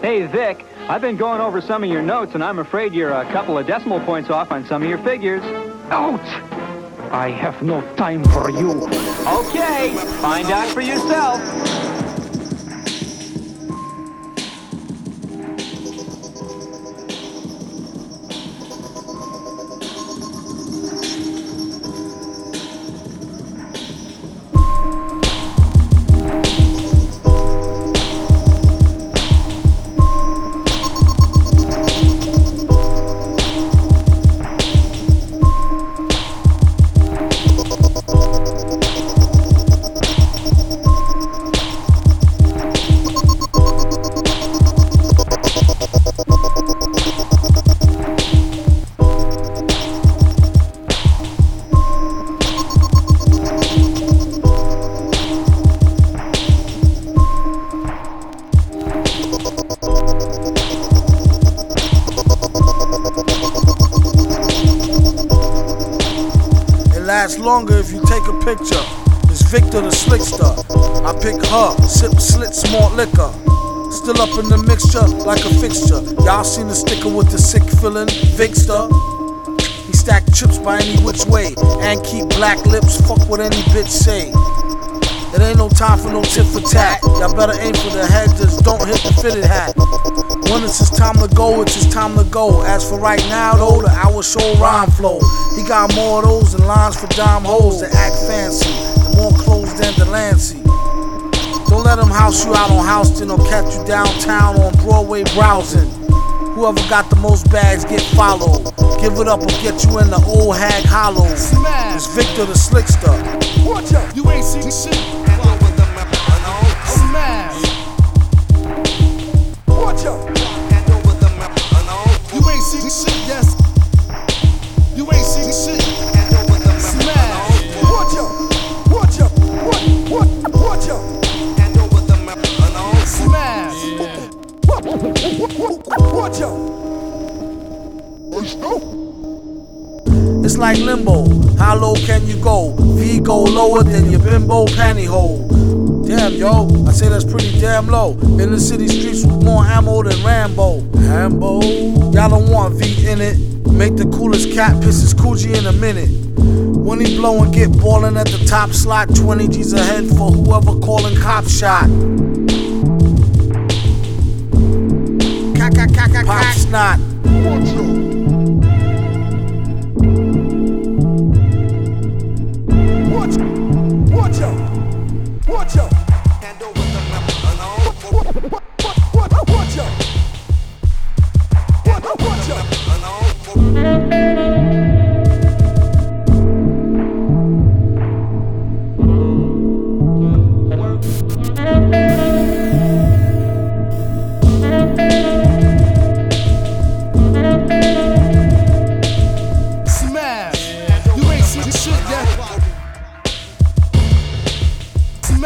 Hey, Vic, I've been going over some of your notes, and I'm afraid you're a couple of decimal points off on some of your figures. Out! I have no time for you. Okay, find out for yourself. Longer if you take a picture. It's Viktor the Slickster. I pick her, sip slit smart liquor. Still up in the mixture like a fixture. Y'all seen the sticker with the sick feeling, Viktor. He stack chips by any which way and keep black lips. Fuck what any bitch say. It ain't no time for no tit for tat. Y'all better aim for the head, just don't hit the fitted hat. It's his time to go, it's his time to go. As for right now, though, the hour show rhyme flow. He got more of those than lines for dime hoes that act fancy. And more clothes than Delancey. Don't let him house you out on Houston or catch you downtown on Broadway browsing. Whoever got the most bags get followed. Give it up or get you in the old hag hollow. It's Viktor the Slickster. Watch out, you ain't seen shit. Like limbo. How low can you go? V go lower than your bimbo pantyhole. Damn, yo, I say that's pretty damn low. In the city streets with more ammo than Rambo. Rambo, y'all don't want V in it. Make the coolest cat piss his coochie in a minute. When he blow and get ballin' at the top slot, 20 G's ahead for whoever callin' cop shot. Pop snot. Watch out.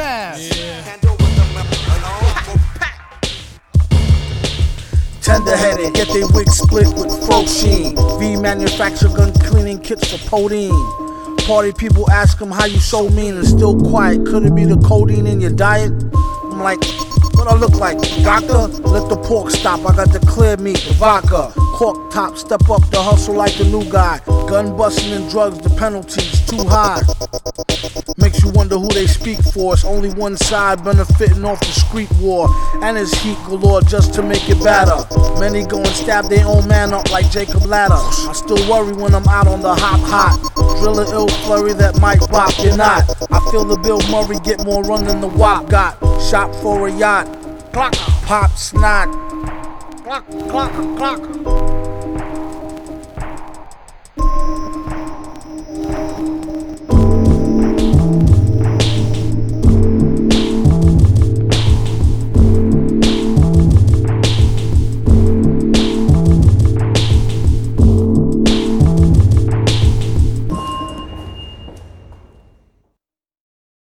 Smash. Tender headed, get they wig split with sheen. V manufacture gun cleaning kits for Podine. Party people ask him how you so mean and still quiet. Could it be the codeine in your diet? I'm like, what I look like? Doctor, let the pork stop. I got the clear meat, the vodka. Cork top, step up the hustle like the new guy. Gun busting and drugs, the penalties too high. Wonder who they speak for. It's only one side benefiting off the street war. And it's heat galore just to make it better. Many go and stab their own man up like Jacob Ladder. I still worry when I'm out on the hop hot. Drill a ill flurry that might bop your knot. I feel the Bill Murray get more run than the WAP got. Shop for a yacht. Clock, pop, snot. Clock, clock, clock.